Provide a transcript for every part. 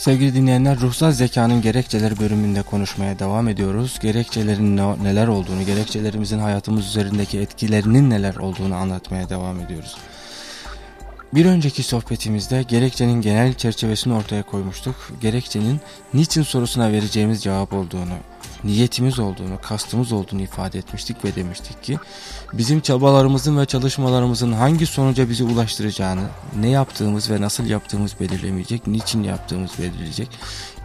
Sevgili dinleyenler ruhsal zekanın gerekçeleri bölümünde konuşmaya devam ediyoruz. Gerekçelerin ne, neler olduğunu, gerekçelerimizin hayatımız üzerindeki etkilerinin neler olduğunu anlatmaya devam ediyoruz. Bir önceki sohbetimizde gerekçenin genel çerçevesini ortaya koymuştuk. Gerekçenin niçin sorusuna vereceğimiz cevap olduğunu, niyetimiz olduğunu, kastımız olduğunu ifade etmiştik ve demiştik ki bizim çabalarımızın ve çalışmalarımızın hangi sonuca bizi ulaştıracağını, ne yaptığımız ve nasıl yaptığımız belirlemeyecek, niçin yaptığımız belirleyecek.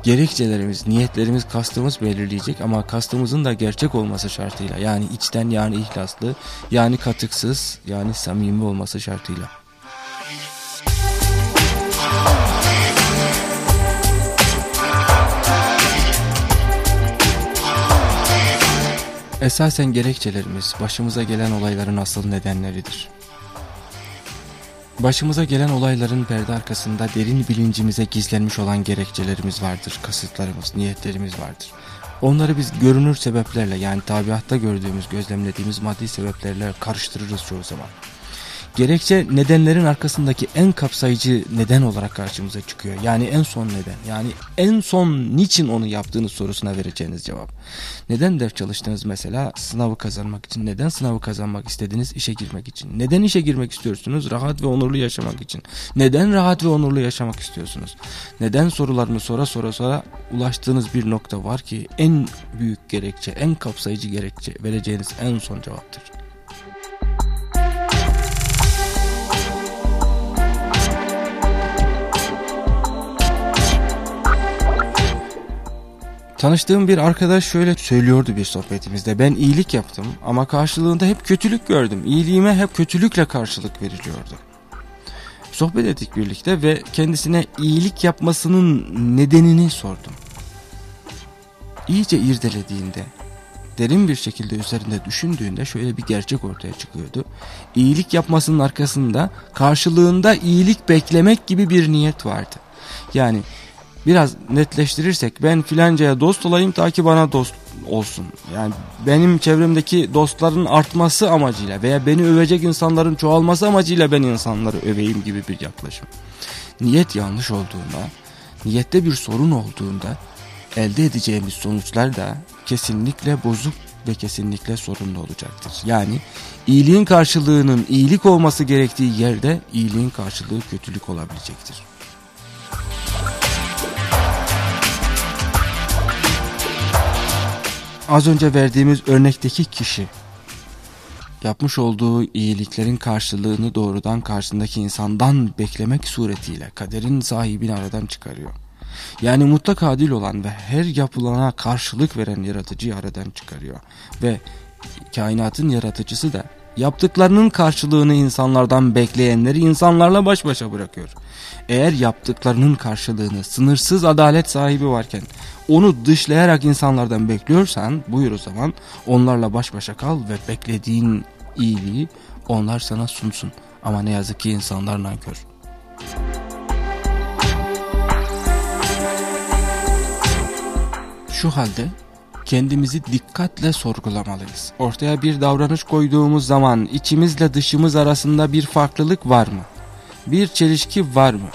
Gerekçelerimiz, niyetlerimiz, kastımız belirleyecek ama kastımızın da gerçek olması şartıyla yani içten yani ihlaslı yani katıksız yani samimi olması şartıyla. Esasen gerekçelerimiz başımıza gelen olayların asıl nedenleridir. Başımıza gelen olayların perde arkasında derin bilincimize gizlenmiş olan gerekçelerimiz vardır, kasıtlarımız, niyetlerimiz vardır. Onları biz görünür sebeplerle yani tabiatta gördüğümüz, gözlemlediğimiz maddi sebeplerle karıştırırız çoğu zaman. Gerekçe nedenlerin arkasındaki en kapsayıcı neden olarak karşımıza çıkıyor. Yani en son neden. Yani en son niçin onu yaptığınız sorusuna vereceğiniz cevap. Neden ders çalıştınız mesela? Sınavı kazanmak için. Neden sınavı kazanmak istediniz? İşe girmek için. Neden işe girmek istiyorsunuz? Rahat ve onurlu yaşamak için. Neden rahat ve onurlu yaşamak istiyorsunuz? Neden sorularını sora sora sora ulaştığınız bir nokta var ki en büyük gerekçe, en kapsayıcı gerekçe vereceğiniz en son cevaptır. Tanıştığım bir arkadaş şöyle söylüyordu bir sohbetimizde. Ben iyilik yaptım ama karşılığında hep kötülük gördüm. İyiliğime hep kötülükle karşılık veriliyordu. Sohbet ettik birlikte ve kendisine iyilik yapmasının nedenini sordum. İyice irdelediğinde, derin bir şekilde üzerinde düşündüğünde şöyle bir gerçek ortaya çıkıyordu. İyilik yapmasının arkasında karşılığında iyilik beklemek gibi bir niyet vardı. Yani biraz netleştirirsek ben filancaya dost olayım ta ki bana dost olsun. Yani benim çevremdeki dostların artması amacıyla veya beni övecek insanların çoğalması amacıyla ben insanları öveyim gibi bir yaklaşım. Niyet yanlış olduğunda, niyette bir sorun olduğunda elde edeceğimiz sonuçlar da kesinlikle bozuk ve kesinlikle sorunlu olacaktır. Yani iyiliğin karşılığının iyilik olması gerektiği yerde iyiliğin karşılığı kötülük olabilecektir. Az önce verdiğimiz örnekteki kişi yapmış olduğu iyiliklerin karşılığını doğrudan karşısındaki insandan beklemek suretiyle kaderin sahibini aradan çıkarıyor. Yani mutlak adil olan ve her yapılana karşılık veren yaratıcıyı aradan çıkarıyor. Ve kainatın yaratıcısı da yaptıklarının karşılığını insanlardan bekleyenleri insanlarla baş başa bırakıyor. Eğer yaptıklarının karşılığını sınırsız adalet sahibi varken onu dışlayarak insanlardan bekliyorsan buyur o zaman onlarla baş başa kal ve beklediğin iyiliği onlar sana sunsun. Ama ne yazık ki insanlar nankör. Şu halde kendimizi dikkatle sorgulamalıyız. Ortaya bir davranış koyduğumuz zaman içimizle dışımız arasında bir farklılık var mı? Bir çelişki var mı?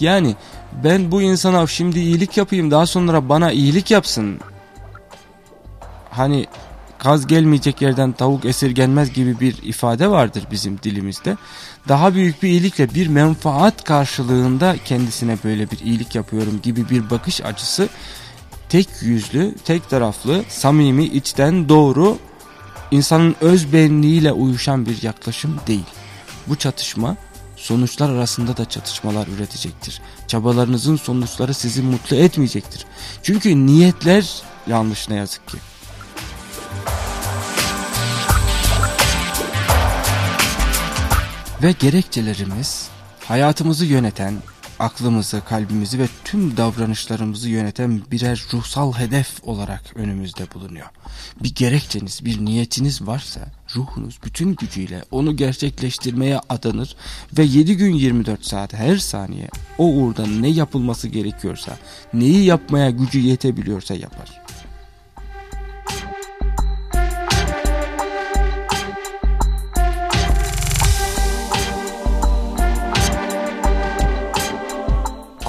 Yani ben bu insana şimdi iyilik yapayım daha sonra bana iyilik yapsın. Hani kaz gelmeyecek yerden tavuk esirgenmez gibi bir ifade vardır bizim dilimizde. Daha büyük bir iyilikle bir menfaat karşılığında kendisine böyle bir iyilik yapıyorum gibi bir bakış açısı tek yüzlü, tek taraflı, samimi, içten doğru, insanın öz benliğiyle uyuşan bir yaklaşım değil. Bu çatışma sonuçlar arasında da çatışmalar üretecektir. Çabalarınızın sonuçları sizi mutlu etmeyecektir. Çünkü niyetler yanlış ne yazık ki. Ve gerekçelerimiz hayatımızı yöneten, aklımızı, kalbimizi ve tüm davranışlarımızı yöneten birer ruhsal hedef olarak önümüzde bulunuyor. Bir gerekçeniz, bir niyetiniz varsa ruhunuz bütün gücüyle onu gerçekleştirmeye adanır ve 7 gün 24 saat her saniye o uğurda ne yapılması gerekiyorsa, neyi yapmaya gücü yetebiliyorsa yapar.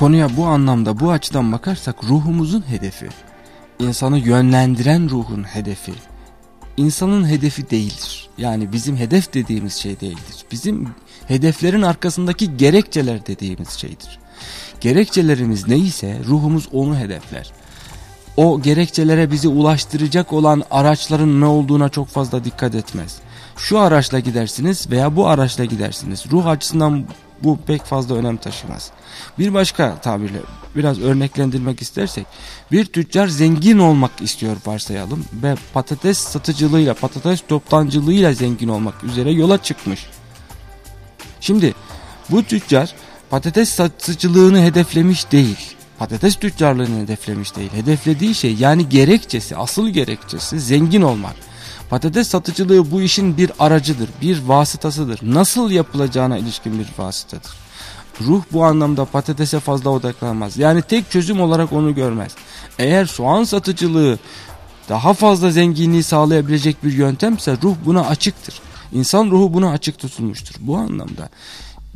Konuya bu anlamda bu açıdan bakarsak ruhumuzun hedefi, insanı yönlendiren ruhun hedefi, insanın hedefi değildir. Yani bizim hedef dediğimiz şey değildir. Bizim hedeflerin arkasındaki gerekçeler dediğimiz şeydir. Gerekçelerimiz neyse ruhumuz onu hedefler. O gerekçelere bizi ulaştıracak olan araçların ne olduğuna çok fazla dikkat etmez. Şu araçla gidersiniz veya bu araçla gidersiniz. Ruh açısından bu pek fazla önem taşımaz. Bir başka tabirle biraz örneklendirmek istersek bir tüccar zengin olmak istiyor varsayalım ve patates satıcılığıyla patates toptancılığıyla zengin olmak üzere yola çıkmış. Şimdi bu tüccar patates satıcılığını hedeflemiş değil. Patates tüccarlığını hedeflemiş değil. Hedeflediği şey yani gerekçesi, asıl gerekçesi zengin olmak. Patates satıcılığı bu işin bir aracıdır, bir vasıtasıdır. Nasıl yapılacağına ilişkin bir vasıtadır. Ruh bu anlamda patatese fazla odaklanmaz. Yani tek çözüm olarak onu görmez. Eğer soğan satıcılığı daha fazla zenginliği sağlayabilecek bir yöntemse ruh buna açıktır. İnsan ruhu buna açık tutulmuştur. Bu anlamda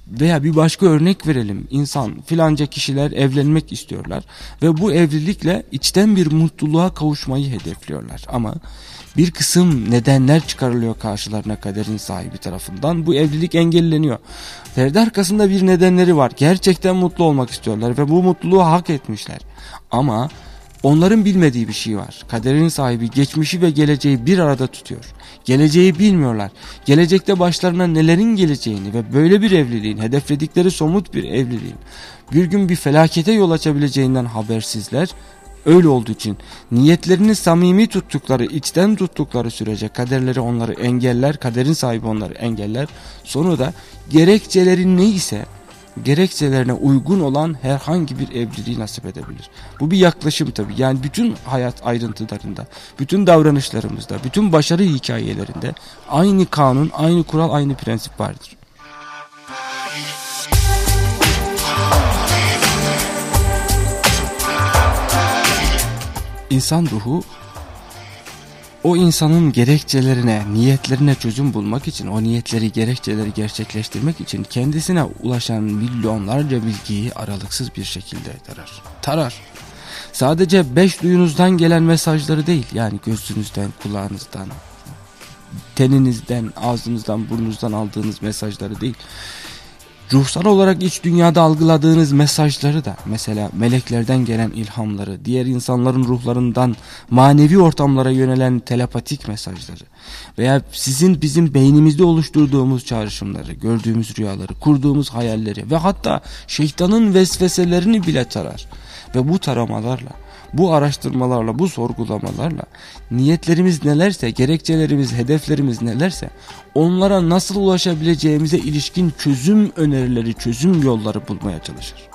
veya bir başka örnek verelim. İnsan filanca kişiler evlenmek istiyorlar ve bu evlilikle içten bir mutluluğa kavuşmayı hedefliyorlar. Ama bir kısım nedenler çıkarılıyor karşılarına kaderin sahibi tarafından. Bu evlilik engelleniyor. Perde arkasında bir nedenleri var. Gerçekten mutlu olmak istiyorlar ve bu mutluluğu hak etmişler. Ama onların bilmediği bir şey var. Kaderin sahibi geçmişi ve geleceği bir arada tutuyor. Geleceği bilmiyorlar. Gelecekte başlarına nelerin geleceğini ve böyle bir evliliğin, hedefledikleri somut bir evliliğin bir gün bir felakete yol açabileceğinden habersizler Öyle olduğu için niyetlerini samimi tuttukları, içten tuttukları sürece kaderleri onları engeller, kaderin sahibi onları engeller. Sonra da gerekçeleri neyse gerekçelerine uygun olan herhangi bir evliliği nasip edebilir. Bu bir yaklaşım tabi. Yani bütün hayat ayrıntılarında, bütün davranışlarımızda, bütün başarı hikayelerinde aynı kanun, aynı kural, aynı prensip vardır. İnsan ruhu o insanın gerekçelerine, niyetlerine çözüm bulmak için, o niyetleri, gerekçeleri gerçekleştirmek için kendisine ulaşan milyonlarca bilgiyi aralıksız bir şekilde tarar. Tarar. Sadece beş duyunuzdan gelen mesajları değil, yani gözünüzden, kulağınızdan, teninizden, ağzınızdan, burnunuzdan aldığınız mesajları değil ruhsal olarak iç dünyada algıladığınız mesajları da mesela meleklerden gelen ilhamları, diğer insanların ruhlarından manevi ortamlara yönelen telepatik mesajları veya sizin bizim beynimizde oluşturduğumuz çağrışımları, gördüğümüz rüyaları, kurduğumuz hayalleri ve hatta şeytanın vesveselerini bile tarar. Ve bu taramalarla bu araştırmalarla, bu sorgulamalarla niyetlerimiz nelerse, gerekçelerimiz, hedeflerimiz nelerse onlara nasıl ulaşabileceğimize ilişkin çözüm önerileri, çözüm yolları bulmaya çalışır.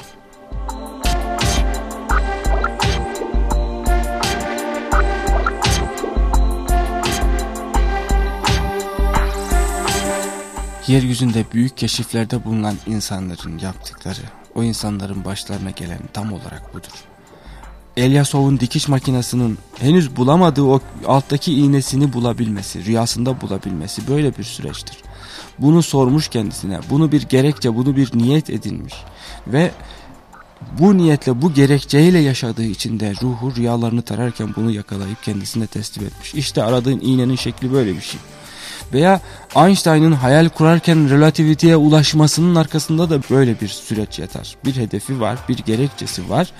Yeryüzünde büyük keşiflerde bulunan insanların yaptıkları, o insanların başlarına gelen tam olarak budur. Elyasov'un dikiş makinesinin henüz bulamadığı o alttaki iğnesini bulabilmesi, rüyasında bulabilmesi böyle bir süreçtir. Bunu sormuş kendisine, bunu bir gerekçe, bunu bir niyet edinmiş ve bu niyetle, bu gerekçeyle yaşadığı için de ruhu rüyalarını tararken bunu yakalayıp kendisine teslim etmiş. İşte aradığın iğnenin şekli böyle bir şey. Veya Einstein'ın hayal kurarken relativiteye ulaşmasının arkasında da böyle bir süreç yatar. Bir hedefi var, bir gerekçesi var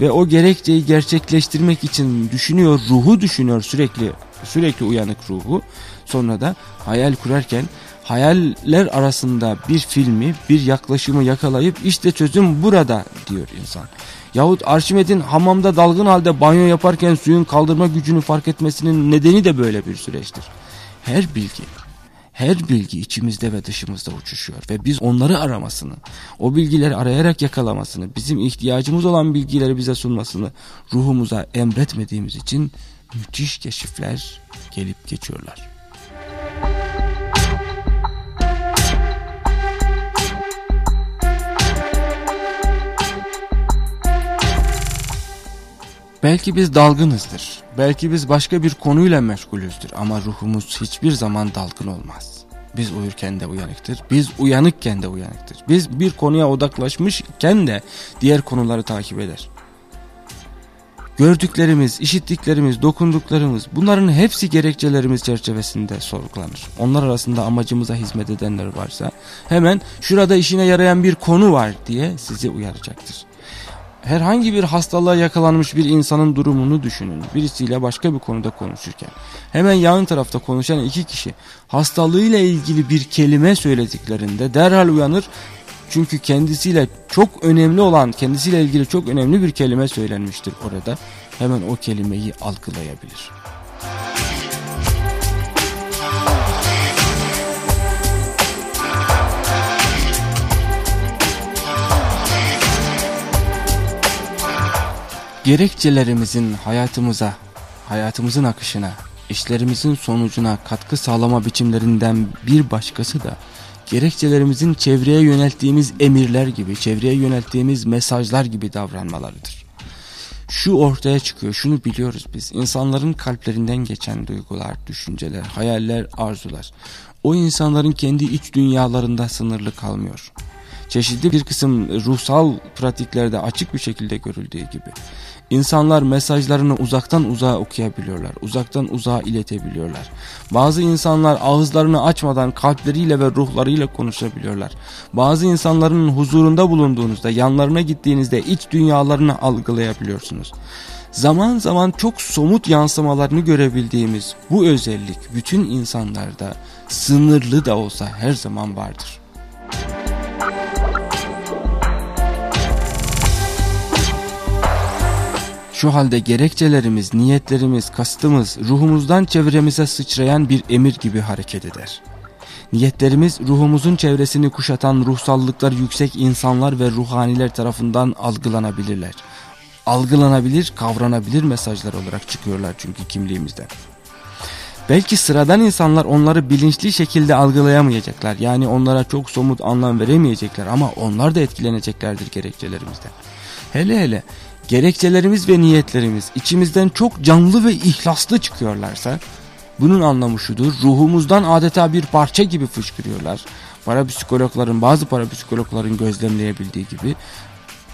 ve o gerekçeyi gerçekleştirmek için düşünüyor, ruhu düşünüyor sürekli sürekli uyanık ruhu. Sonra da hayal kurarken hayaller arasında bir filmi, bir yaklaşımı yakalayıp işte çözüm burada diyor insan. Yahut Arşimed'in hamamda dalgın halde banyo yaparken suyun kaldırma gücünü fark etmesinin nedeni de böyle bir süreçtir her bilgi, her bilgi içimizde ve dışımızda uçuşuyor ve biz onları aramasını, o bilgileri arayarak yakalamasını, bizim ihtiyacımız olan bilgileri bize sunmasını ruhumuza emretmediğimiz için müthiş keşifler gelip geçiyorlar. Belki biz dalgınızdır. Belki biz başka bir konuyla meşgulüzdür ama ruhumuz hiçbir zaman dalgın olmaz. Biz uyurken de uyanıktır. Biz uyanıkken de uyanıktır. Biz bir konuya odaklaşmışken de diğer konuları takip eder. Gördüklerimiz, işittiklerimiz, dokunduklarımız bunların hepsi gerekçelerimiz çerçevesinde sorgulanır. Onlar arasında amacımıza hizmet edenler varsa hemen şurada işine yarayan bir konu var diye sizi uyaracaktır. Herhangi bir hastalığa yakalanmış bir insanın durumunu düşünün. Birisiyle başka bir konuda konuşurken. Hemen yan tarafta konuşan iki kişi hastalığıyla ilgili bir kelime söylediklerinde derhal uyanır çünkü kendisiyle çok önemli olan, kendisiyle ilgili çok önemli bir kelime söylenmiştir orada. Hemen o kelimeyi algılayabilir. Gerekçelerimizin hayatımıza, hayatımızın akışına, işlerimizin sonucuna katkı sağlama biçimlerinden bir başkası da gerekçelerimizin çevreye yönelttiğimiz emirler gibi, çevreye yönelttiğimiz mesajlar gibi davranmalarıdır. Şu ortaya çıkıyor, şunu biliyoruz biz. İnsanların kalplerinden geçen duygular, düşünceler, hayaller, arzular. O insanların kendi iç dünyalarında sınırlı kalmıyor. Çeşitli bir kısım ruhsal pratiklerde açık bir şekilde görüldüğü gibi. İnsanlar mesajlarını uzaktan uzağa okuyabiliyorlar. Uzaktan uzağa iletebiliyorlar. Bazı insanlar ağızlarını açmadan kalpleriyle ve ruhlarıyla konuşabiliyorlar. Bazı insanların huzurunda bulunduğunuzda, yanlarına gittiğinizde iç dünyalarını algılayabiliyorsunuz. Zaman zaman çok somut yansımalarını görebildiğimiz bu özellik bütün insanlarda sınırlı da olsa her zaman vardır. Şu halde gerekçelerimiz, niyetlerimiz, kastımız ruhumuzdan çevremize sıçrayan bir emir gibi hareket eder. Niyetlerimiz ruhumuzun çevresini kuşatan ruhsallıklar yüksek insanlar ve ruhaniler tarafından algılanabilirler. Algılanabilir, kavranabilir mesajlar olarak çıkıyorlar çünkü kimliğimizden. Belki sıradan insanlar onları bilinçli şekilde algılayamayacaklar. Yani onlara çok somut anlam veremeyecekler ama onlar da etkileneceklerdir gerekçelerimizden. Hele hele gerekçelerimiz ve niyetlerimiz içimizden çok canlı ve ihlaslı çıkıyorlarsa bunun anlamı şudur ruhumuzdan adeta bir parça gibi fışkırıyorlar. Parapsikologların bazı parapsikologların gözlemleyebildiği gibi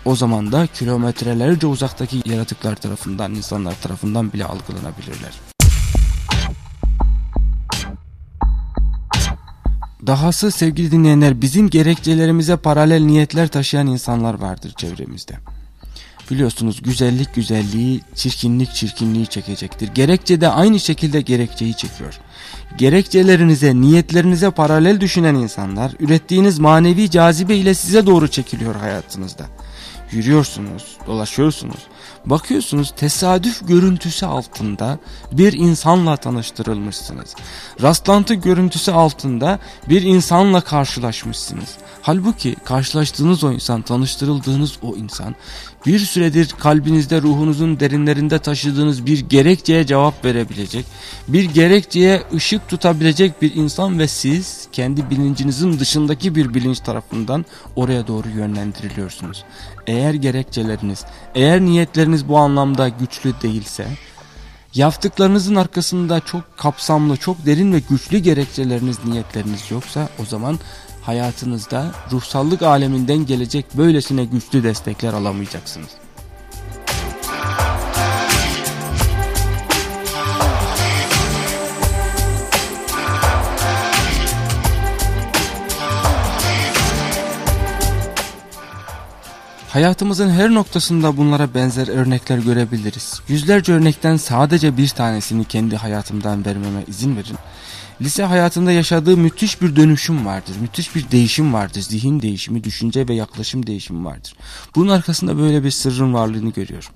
o zaman da kilometrelerce uzaktaki yaratıklar tarafından insanlar tarafından bile algılanabilirler. Dahası sevgili dinleyenler bizim gerekçelerimize paralel niyetler taşıyan insanlar vardır çevremizde. Biliyorsunuz güzellik güzelliği, çirkinlik çirkinliği çekecektir. Gerekçe de aynı şekilde gerekçeyi çekiyor. Gerekçelerinize, niyetlerinize paralel düşünen insanlar ürettiğiniz manevi cazibe ile size doğru çekiliyor hayatınızda. Yürüyorsunuz, dolaşıyorsunuz. Bakıyorsunuz tesadüf görüntüsü altında bir insanla tanıştırılmışsınız. Rastlantı görüntüsü altında bir insanla karşılaşmışsınız. Halbuki karşılaştığınız o insan, tanıştırıldığınız o insan bir süredir kalbinizde ruhunuzun derinlerinde taşıdığınız bir gerekçeye cevap verebilecek, bir gerekçeye ışık tutabilecek bir insan ve siz kendi bilincinizin dışındaki bir bilinç tarafından oraya doğru yönlendiriliyorsunuz. Eğer gerekçeleriniz, eğer niyetleriniz bu anlamda güçlü değilse, yaptıklarınızın arkasında çok kapsamlı, çok derin ve güçlü gerekçeleriniz, niyetleriniz yoksa o zaman hayatınızda ruhsallık aleminden gelecek böylesine güçlü destekler alamayacaksınız. Hayatımızın her noktasında bunlara benzer örnekler görebiliriz. Yüzlerce örnekten sadece bir tanesini kendi hayatımdan vermeme izin verin. Lise hayatında yaşadığı müthiş bir dönüşüm vardır. Müthiş bir değişim vardır. Zihin değişimi, düşünce ve yaklaşım değişimi vardır. Bunun arkasında böyle bir sırrın varlığını görüyorum.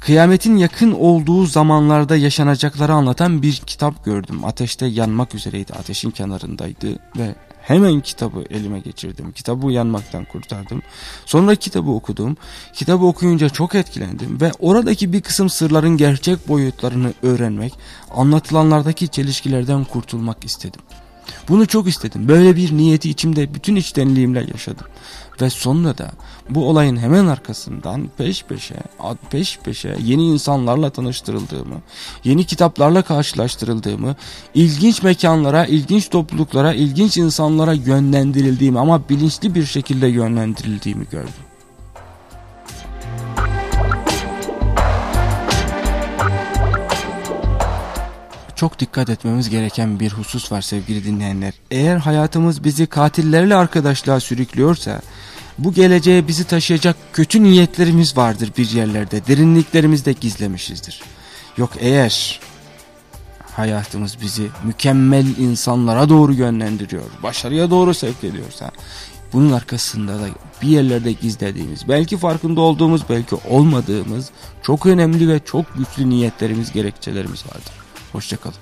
Kıyametin yakın olduğu zamanlarda yaşanacakları anlatan bir kitap gördüm. Ateşte yanmak üzereydi. Ateşin kenarındaydı ve Hemen kitabı elime geçirdim. Kitabı yanmaktan kurtardım. Sonra kitabı okudum. Kitabı okuyunca çok etkilendim ve oradaki bir kısım sırların gerçek boyutlarını öğrenmek, anlatılanlardaki çelişkilerden kurtulmak istedim. Bunu çok istedim. Böyle bir niyeti içimde bütün içtenliğimle yaşadım. Ve sonra da bu olayın hemen arkasından peş peşe, peş peşe yeni insanlarla tanıştırıldığımı, yeni kitaplarla karşılaştırıldığımı, ilginç mekanlara, ilginç topluluklara, ilginç insanlara yönlendirildiğimi ama bilinçli bir şekilde yönlendirildiğimi gördüm. Çok dikkat etmemiz gereken bir husus var sevgili dinleyenler. Eğer hayatımız bizi katillerle arkadaşlığa sürüklüyorsa bu geleceğe bizi taşıyacak kötü niyetlerimiz vardır bir yerlerde. Derinliklerimizde gizlemişizdir. Yok eğer hayatımız bizi mükemmel insanlara doğru yönlendiriyor, başarıya doğru sevk ediyorsa bunun arkasında da bir yerlerde gizlediğimiz, belki farkında olduğumuz, belki olmadığımız çok önemli ve çok güçlü niyetlerimiz, gerekçelerimiz vardır. Hoşçakalın.